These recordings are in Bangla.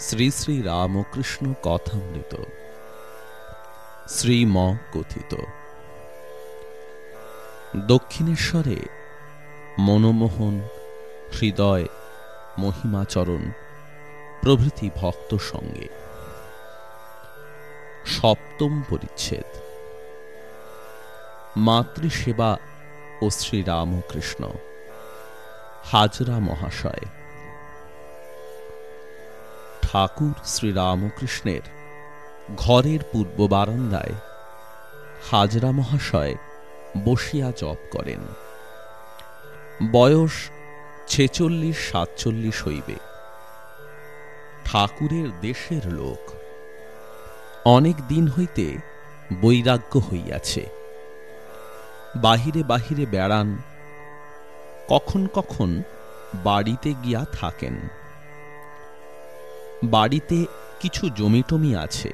শ্রী শ্রী রামকৃষ্ণ কথামৃত। শ্রীম কথিত দক্ষিণেশ্বরে মনমোহন, হৃদয়, মহিমাচরণ, প্রভৃতি ভক্ত সঙ্গে। সপ্তম পরিচ্ছেদ। মাতৃসেবা ও শ্রীরামকৃষ্ণ। হাজরা মহাশয়। ঠাকুর শ্রীরামকৃষ্ণের ঘরের পূর্ব বারান্দায় হাজরা মহাশয় বসিয়া জপ করেন। বয়স ছেচল্লিশ, সাতচল্লিশ হইবে। ঠাকুরের দেশের লোক। অনেক দিন হইতে বৈরাগ্য হইয়াছে। বাহিরে বাহিরে বেড়ান, কখন কখন বাড়িতে গিয়া থাকেন। বাড়িতে কিছু জমিটমি আছে।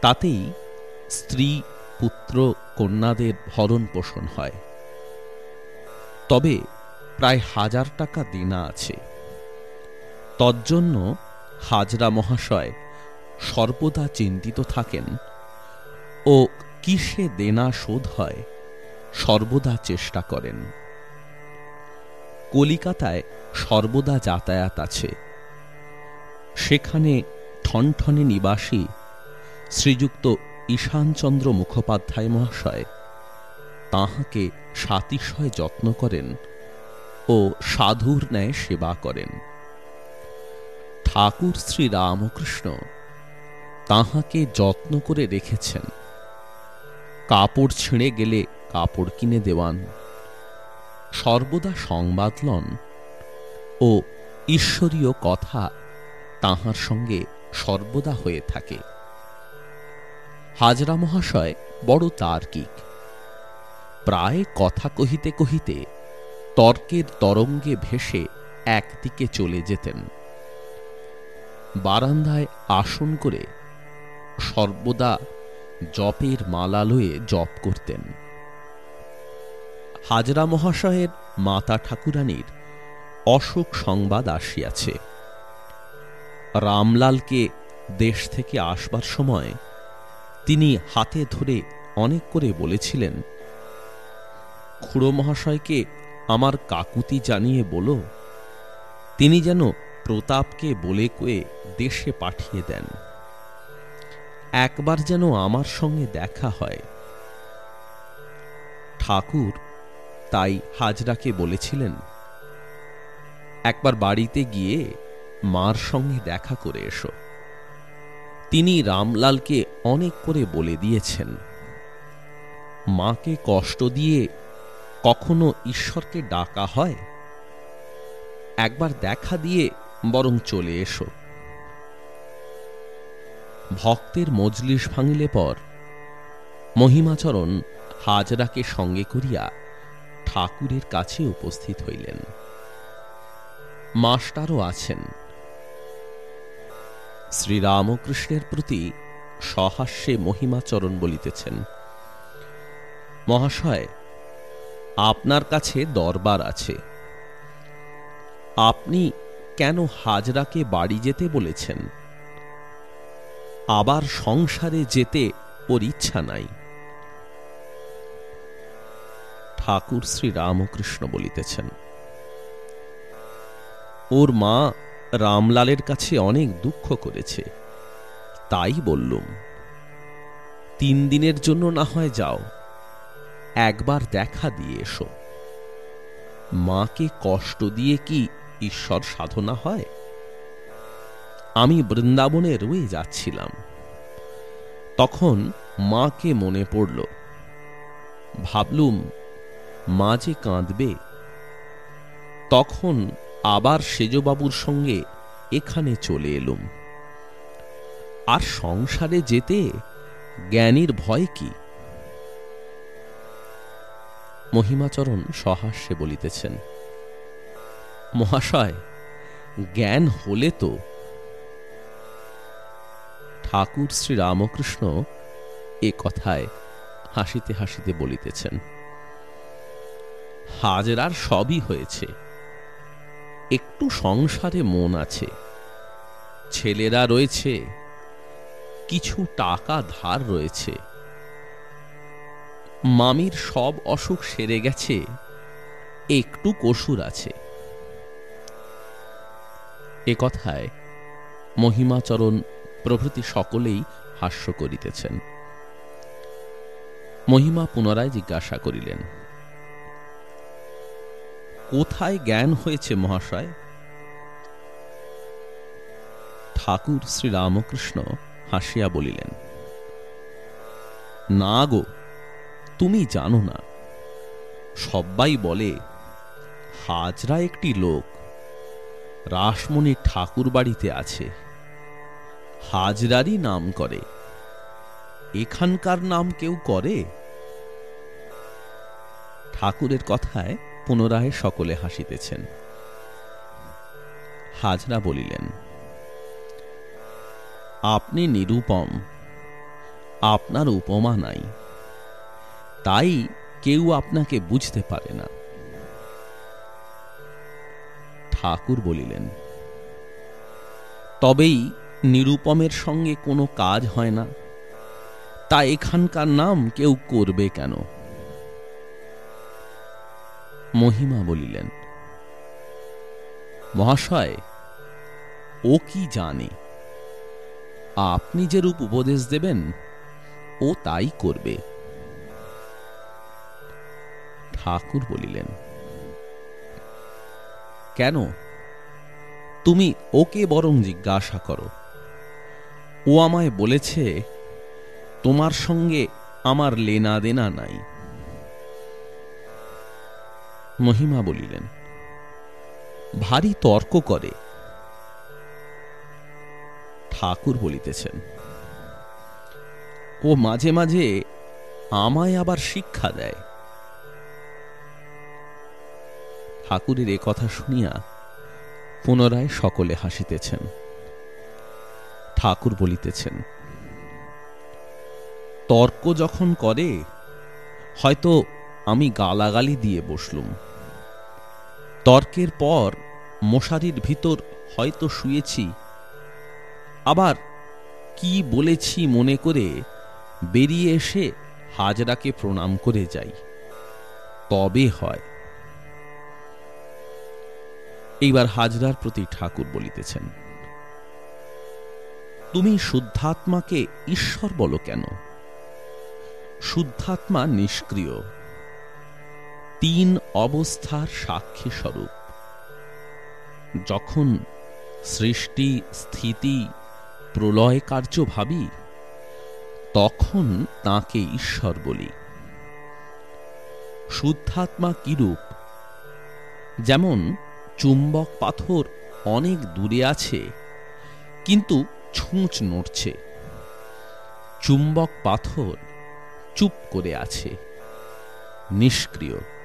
তাতেই স্ত্রী, পুত্র, কন্যাদের ভরণ পোষণ হয়। তবে প্রায় হাজার টাকা দেনা আছে। তজ্জন্য হাজরা মহাশয় সর্বদা চিন্তিত থাকেন, ও কিসে দেনা শোধ হয় সর্বদা চেষ্টা করেন। কলিকাতায় সর্বদা যাতায়াত আছে। সেখানে ঠনঠনে নিবাসী শ্রীযুক্ত ঈশানচন্দ্র মুখোপাধ্যায় মহাশয় তাহাকে সাতিশয় যত্ন করেন ও সাধুর ন্যায় সেবা করেন। ঠাকুর শ্রী রামকৃষ্ণ তাহাকে যত্ন করে রেখেছেন। কাপড় ছিঁড়ে গেলে কাপড় কিনে দেওয়ান। সর্বদা সংবাদ লন ও ঈশ্বরীয় কথা তাহার সঙ্গে সর্বদা হয়ে থাকে। হাজরা মহাশয় বড় তার্কিক। প্রায় কথা কহিতে কহিতে তর্কের তরঙ্গে ভেসে একদিকে চলে যেতেন। বারান্দায় আসন করে সর্বদা জপের মালালয়ে জপ করতেন। হাজরা মহাশয়ের মাতা ঠাকুরানীর অশোক সংবাদ আসিয়াছে। রামলালকে দেশ থেকে আসবার সময় তিনি হাতে ধরে অনেক করে বলেছিলেন খুড়ো মহাশয়কে আমার কাকুতি জানিয়ে বলো, তিনি যেন প্রতাপকে বলে কয়ে দেশে পাঠিয়ে দেন। একবার যেন আমার সঙ্গে দেখা হয়। ঠাকুর তাই হাজরাকে বলেছিলেন, একবার বাড়িতে গিয়ে মার সঙ্গে দেখা করে এসো। তিনি রামলালকে অনেক করে বলে দিয়েছেন, মাকে কষ্ট দিয়ে কখনো ঈশ্বরকে ডাকা হয়? একবার দেখা দিয়ে বরং চলে এসো। ভক্তের মজলিস ভাঙিলে পর মহিমাচরণ হাজরাকে সঙ্গে করিয়া ঠাকুরের কাছে উপস্থিত হইলেন। মাস্টারও আছেন। শ্রীরামকৃষ্ণের প্রতি সহাস্যে মহিমাচরণ বলিতেছেন। মহাশয়, আপনার কাছে দরবার আছে। আপনি কেন হাজরাকে বাড়ি যেতে বলেছেন? আবার সংসারে যেতে ওর ইচ্ছা নাই। ঠাকুর শ্রী রামকৃষ্ণ বলিতেছেন, ওর মা রামলালের কাছে অনেক দুঃখ করেছে। তাই বললুম, তিন দিনের জন্য না হয় যাও, একবার দেখা দিয়ে এসো। মাকে কষ্ট দিয়ে কি ঈশ্বর সাধনা হয়? আমি বৃন্দাবনে রয়ে যাচ্ছিলাম। তখন মাকে মনে পড়ল, ভাবলুম, মা যে কাঁদবে। তখন আবার সেজবাবুর সঙ্গে এখানে চলে এলুম। আর সংসারে যেতে জ্ঞানীর ভয় কি? মহিমাচরণ সহাস্যে বলিতেছেন, মহাশয়, জ্ঞান হলে তো। ঠাকুর শ্রী রামকৃষ্ণ এ কথায় হাসিতে হাসিতে বলিতেছেন, হাজরার সবই হয়েছে। একটু সংসারে মন আছে। ছেলেরা রয়েছে, কিছু টাকা ধার রয়েছে। মামির সব অসুখ সেরে গেছে, একটু কসুর আছে। এ কথায় মহিমাচরণ প্রভৃতি সকলেই হাস্য করিতেছেন। মহিমা পুনরায় জিজ্ঞাসা করিলেন কোথায় জ্ঞান হয়েছে মহাশয়? ঠাকুর শ্রীরামকৃষ্ণ হাসিয়া বলিলেন, না গো, তুমি জানো না। সবাই বলে, হাজরা একটি লোক, রাসমণি ঠাকুর বাড়িতে আছে। হাজরারই নাম করে। এখানকার নাম কেউ করে? ঠাকুরের কথায় পুনরায় সকলে হাসিতেছেন। হাজরা বলিলেন, আপনি নিরুপম, আপনার উপমা নাই। তাই কেউ আপনাকে বুঝতে পারে না। ঠাকুর বলিলেন, তবেই নিরুপমের সঙ্গে কোনো কাজ হয় না। তা এখানকার নাম কেউ করবে কেন? মহিমা বলিলেন, মহাশয়, ও কি জানে? আপনি যে উপদেশ দেবেন, ও তাই করবে। ঠাকুর বলিলেন, কেন? তুমি ওকে বরং জিজ্ঞাসা করো। ও আমায় বলেছে, তোমার সঙ্গে আমার লেনা দেনা নাই। মহিমা বলিলেন, ভারী তর্ক করে। ঠাকুর বলিতেছেন, ও মাঝে মাঝে আমায় আবার শিক্ষা দেয়। ঠাকুরের এ কথা শুনিয়া পুনরায় সকলে হাসিতেছেন। ঠাকুর বলিতেছেন, তর্ক যখন করে, হয়তো আমি গালাগালি দিয়ে বসলুম। তর্কের পর মশারির ভিতর হয়তো শুয়েছি। আবার কি বলেছি মনে করে বেরিয়ে এসে হাজরাকে প্রণাম করে যাই। তবে হয়। এইবার হাজরার প্রতি ঠাকুর বলিতেছেন, তুমি শুদ্ধাত্মাকে ঈশ্বর বলো কেন? শুদ্ধাত্মা নিষ্ক্রিয়। তিন অবস্থার সাক্ষী স্বরূপ যখন সৃষ্টি, স্থিতি, প্রলয় কার্য ভাবি, তখন তাকে ঈশ্বর বলি। শুদ্ধাত্মা কিরূপ? যেমন চুম্বক পাথর অনেক দূরে আছে, কিন্তু ছুঁচ নড়ছে। চুম্বক পাথর চুপ করে আছে, নিষ্ক্রিয়।